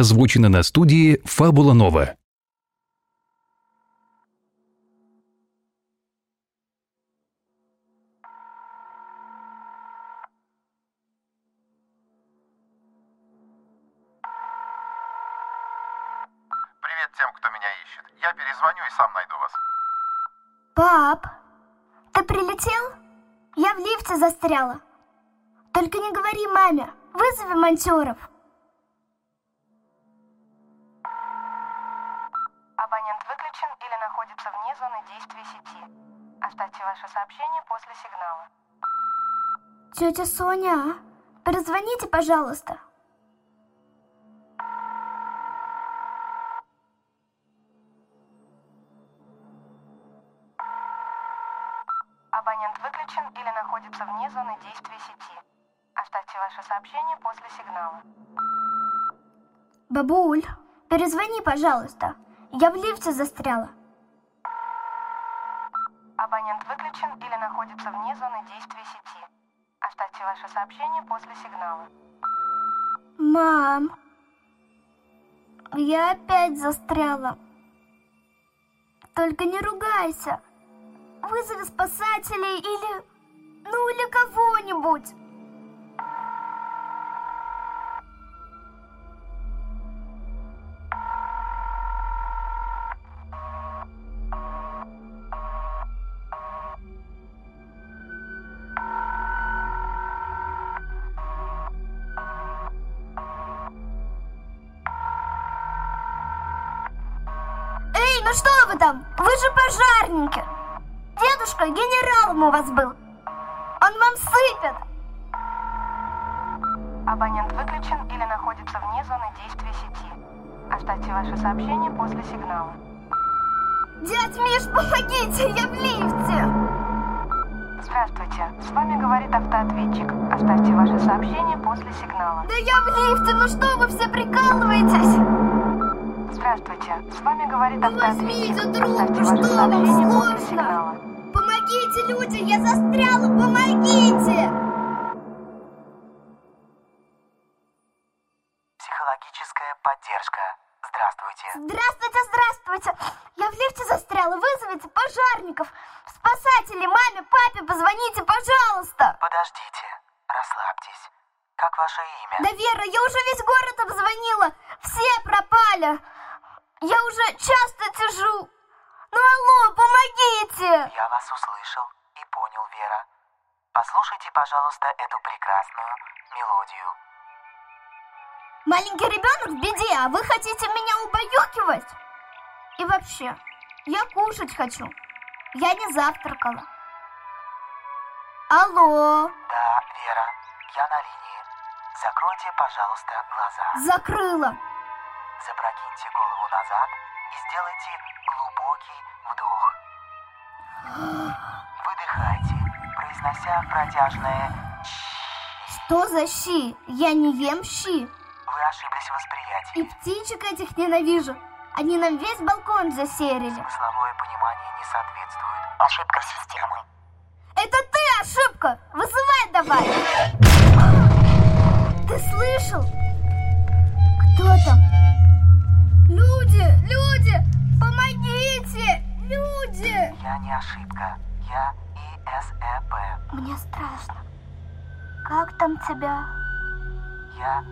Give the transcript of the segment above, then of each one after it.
озвучено на студии «Фабула Нова». Привет тем, кто меня ищет. Я перезвоню и сам найду вас. Пап, ты прилетел? Я в лифте застряла. Только не говори маме. Вызови монтеров. Находится вне зоны действия сети. Оставьте ваше сообщение после сигнала. Тетя Соня, перезвоните, пожалуйста. Абонент выключен или находится вне зоны действия сети. Оставьте ваше сообщение после сигнала. Бабуль, перезвони, пожалуйста. Я в лифте застряла. Абонент выключен или находится вне зоны действия сети. Оставьте ваше сообщение после сигнала. Мам, я опять застряла. Только не ругайся. Вызови спасателей или... Ну, или кого-нибудь. Ну что вы там? Вы же пожарники. Дедушка генералом у вас был. Он вам сыпет. Абонент выключен или находится вне зоны действия сети. Оставьте ваше сообщение после сигнала. Дядь Миш, помогите, я в лифте. Здравствуйте, с вами говорит автоответчик. Оставьте ваше сообщение после сигнала. Да я в лифте, ну что вы все прикалываетесь? Здравствуйте, с вами говорит Ну автоответчик. возьмите трубку, Оставьте ваше сообщение после сложно? сигнала. Помогите, люди, я застряла, помогите! Психологическая поддержка. Здравствуйте. Здравствуйте, здравствуйте! Пожалуйста, эту прекрасную мелодию. Маленький ребенок в беде, а вы хотите меня убаюкивать? И вообще, я кушать хочу. Я не завтракала. Алло, Да, Вера, я на линии. Закройте, пожалуйста, глаза. закрыла. Запрокиньте голову назад и сделайте глубокий вдох. Выдыхайте, произнося протяжное Что за щи? Я не ем щи. Вы ошиблись в восприятии. И птичек этих ненавижу. Они нам весь балкон засерили. Смысловое понимание не соответствует. Ошибка системы. Это ты ошибка! Вызывай Тебя? Я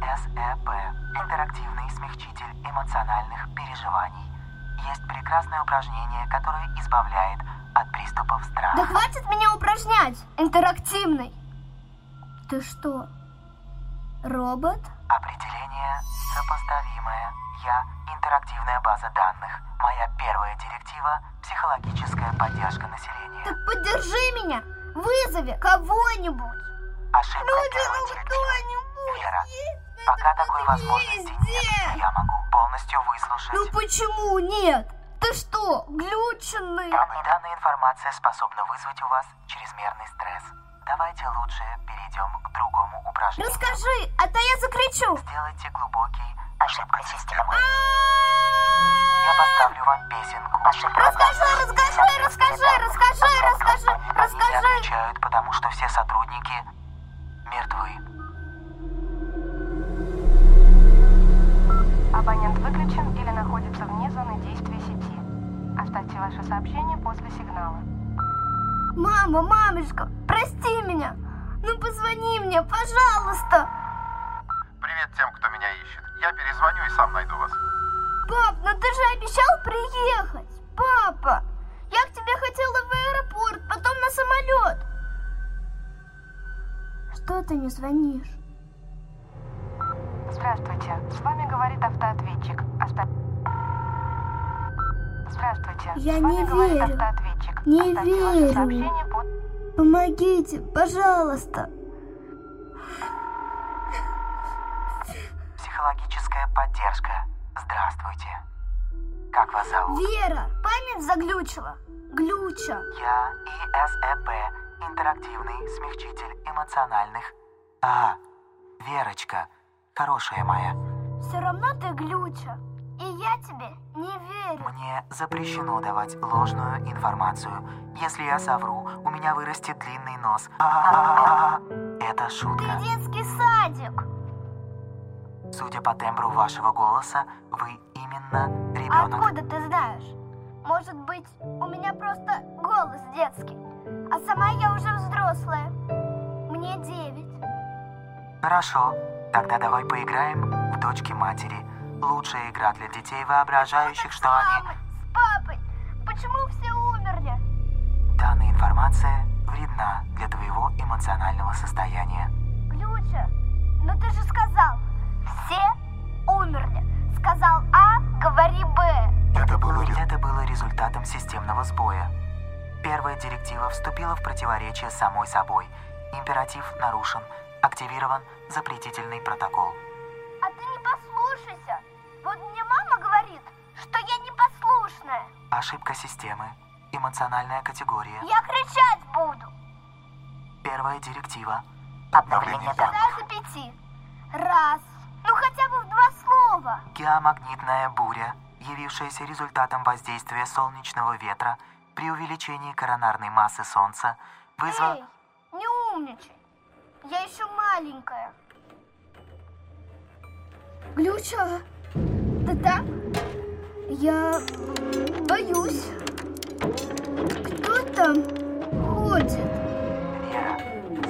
ИСЭП. Интерактивный смягчитель эмоциональных переживаний. Есть прекрасное упражнение, которое избавляет от приступов страха. Да хватит меня упражнять! Интерактивный! Ты что, робот? Определение сопоставимое. Я интерактивная база данных. Моя первая директива – психологическая поддержка населения. Так поддержи меня! Вызови кого-нибудь! Ошибка Люди, первой ну кто-нибудь! Вера, есть Пока такой возможности нет, везде? но я могу полностью выслушать. Ну почему нет? Ты что, глюченный? Данная информация способна вызвать у вас чрезмерный стресс. Давайте лучше перейдем к другому упражнению. Расскажи, а то я закричу. Сделайте глубокий ошибка системы. Я поставлю вам песенку. Расскажи, расскажи, расскажи, расскажи, расскажи, Они не расскажи. отвечают, потому что все сотрудники Абонент выключен или находится вне зоны действия сети. Оставьте ваше сообщение после сигнала. Мама, мамочка, прости меня! Ну позвони мне, пожалуйста! Привет тем, кто меня ищет. Я перезвоню и сам найду вас. Пап, ну ты же обещал приехать! Папа, я к тебе хотела в аэропорт, потом на самолет. Что ты не звонишь? Здравствуйте, с вами говорит автоответчик. Оста- Здравствуйте, Я с вами не говорит верю. автоответчик. Не Оставьте ваше верю. сообщение под- Помогите, пожалуйста. Психологическая поддержка. Здравствуйте. Как вас зовут? Вера, память заглючила. Глюча. Я ИСЭП, интерактивный смягчитель эмоциональных. А, Верочка, хорошая моя, Все равно ты глюча. И я тебе не верю. мне запрещено давать ложную информацию. Если я совру, у меня вырастет длинный нос. А, Это Ты шутка. детский садик. Судя по тембру вашего голоса, вы именно ребенок. откуда ты знаешь? Может быть, у меня просто голос детский. А сама я уже взрослая. Мне девять. Хорошо, тогда давай поиграем в дочки матери. Лучшая игра для детей, воображающих, что они... с папой. Почему все умерли? Данная информация вредна для твоего эмоционального состояния. Глюча, ну ты же сказал, все умерли. Сказал А, говори Б. Это было, это было результатом системного сбоя. Первая директива вступила в противоречие с самой собой. Императив нарушен. Активирован запретительный протокол. А ты не послушайся. Вот мне мама говорит, что я непослушная. Ошибка системы. Эмоциональная категория. Я кричать буду. Первая директива. Обновление данных. Раза пяти. Раз. Ну хотя бы в два слова. Геомагнитная буря, явившаяся результатом воздействия солнечного ветра при увеличении коронарной массы Солнца, вызвала... Эй, не умничай. Я еще маленькая. Глюча, ты там? Я боюсь. Кто там ходит? Вера,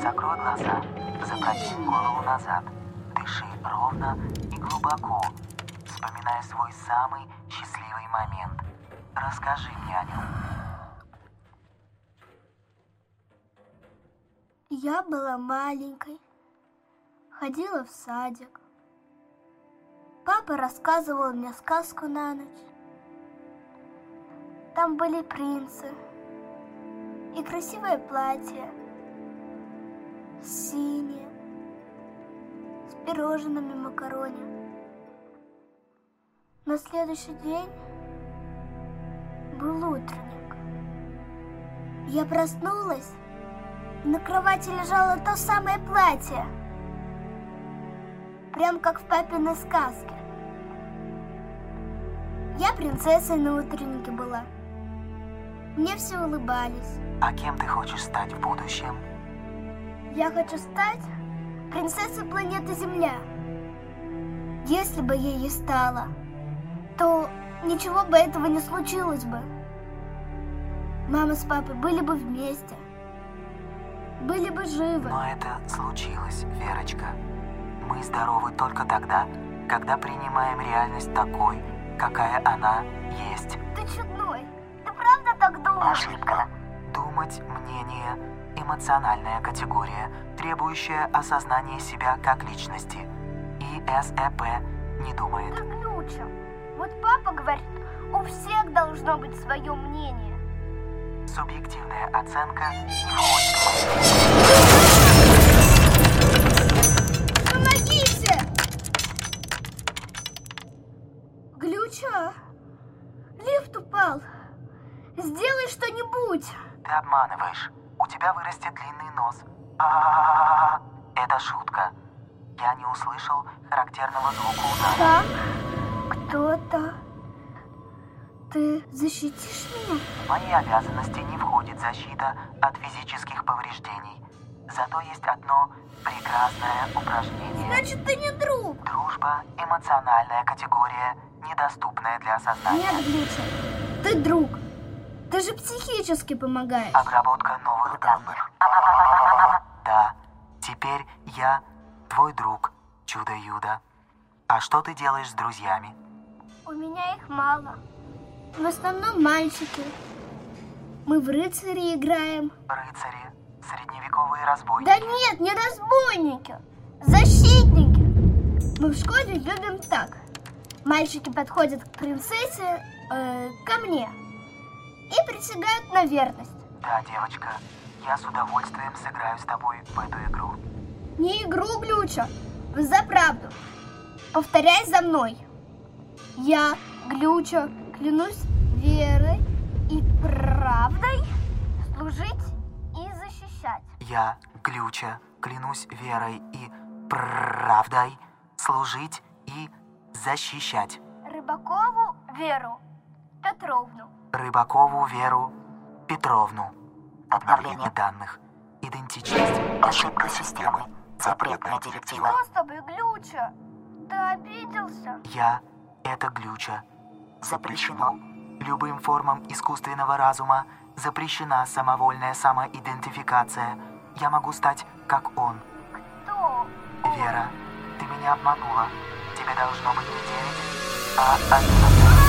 закрой глаза, запрокинь голову назад, дыши ровно и глубоко, вспоминая свой самый счастливый момент. Расскажи мне о нем. Я была маленькой, ходила в садик. Папа рассказывал мне сказку на ночь. Там были принцы и красивое платье, синее, с пирожными макароне. На следующий день был утренник. Я проснулась на кровати лежало то самое платье. Прям как в папиной сказке. Я принцессой на утреннике была. Мне все улыбались. А кем ты хочешь стать в будущем? Я хочу стать принцессой планеты Земля. Если бы я ей стала, то ничего бы этого не случилось бы. Мама с папой были бы вместе. Были бы живы. Но это случилось, Верочка. Мы здоровы только тогда, когда принимаем реальность такой, какая она есть. Ты чудной. Ты правда так думаешь? Ошибка. Думать, мнение, эмоциональная категория, требующая осознания себя как личности. ИСЭП не думает. Ты глюча. Вот папа говорит, у всех должно быть свое мнение. Субъективная оценка не входит в Глюча, лифт упал. Сделай что-нибудь. Ты обманываешь. У тебя вырастет длинный нос. А, это шутка. Я не услышал характерного звука удара. Там кто-то. Ты защитишь меня? В мои обязанности не входит защита от физических повреждений. Зато есть одно прекрасное упражнение. Значит, ты не друг. Дружба – эмоциональная категория, недоступная для осознания. Нет, Глюча, ты друг. Ты же психически помогаешь. Обработка новых данных. Да, теперь я твой друг, чудо-юдо. А что ты делаешь с друзьями? У меня их мало. В основном мальчики. Мы в рыцари играем. Рыцари, средневековые разбойники. Да нет, не разбойники. Защитники. Мы в школе любим так. Мальчики подходят к принцессе, э, ко мне, и присягают на верность. Да, девочка, я с удовольствием сыграю с тобой в эту игру. Не игру, Глюча, за правду. Повторяй за мной. Я, Глюча, клянусь верой и правдой служить. Я, Глюча, клянусь верой и правдой служить и защищать Рыбакову Веру Петровну. Рыбакову Веру Петровну. Обновление данных. Идентичность. Ошибка системы. Запретная директива. Что с тобой, Глюча? Ты обиделся? Я — это Глюча. Запрещено. Любым формам искусственного разума запрещена самовольная самоидентификация. Я могу стать как он. Кто? Вера, ты меня обманула. Тебе должно быть не девять, а одиннадцать.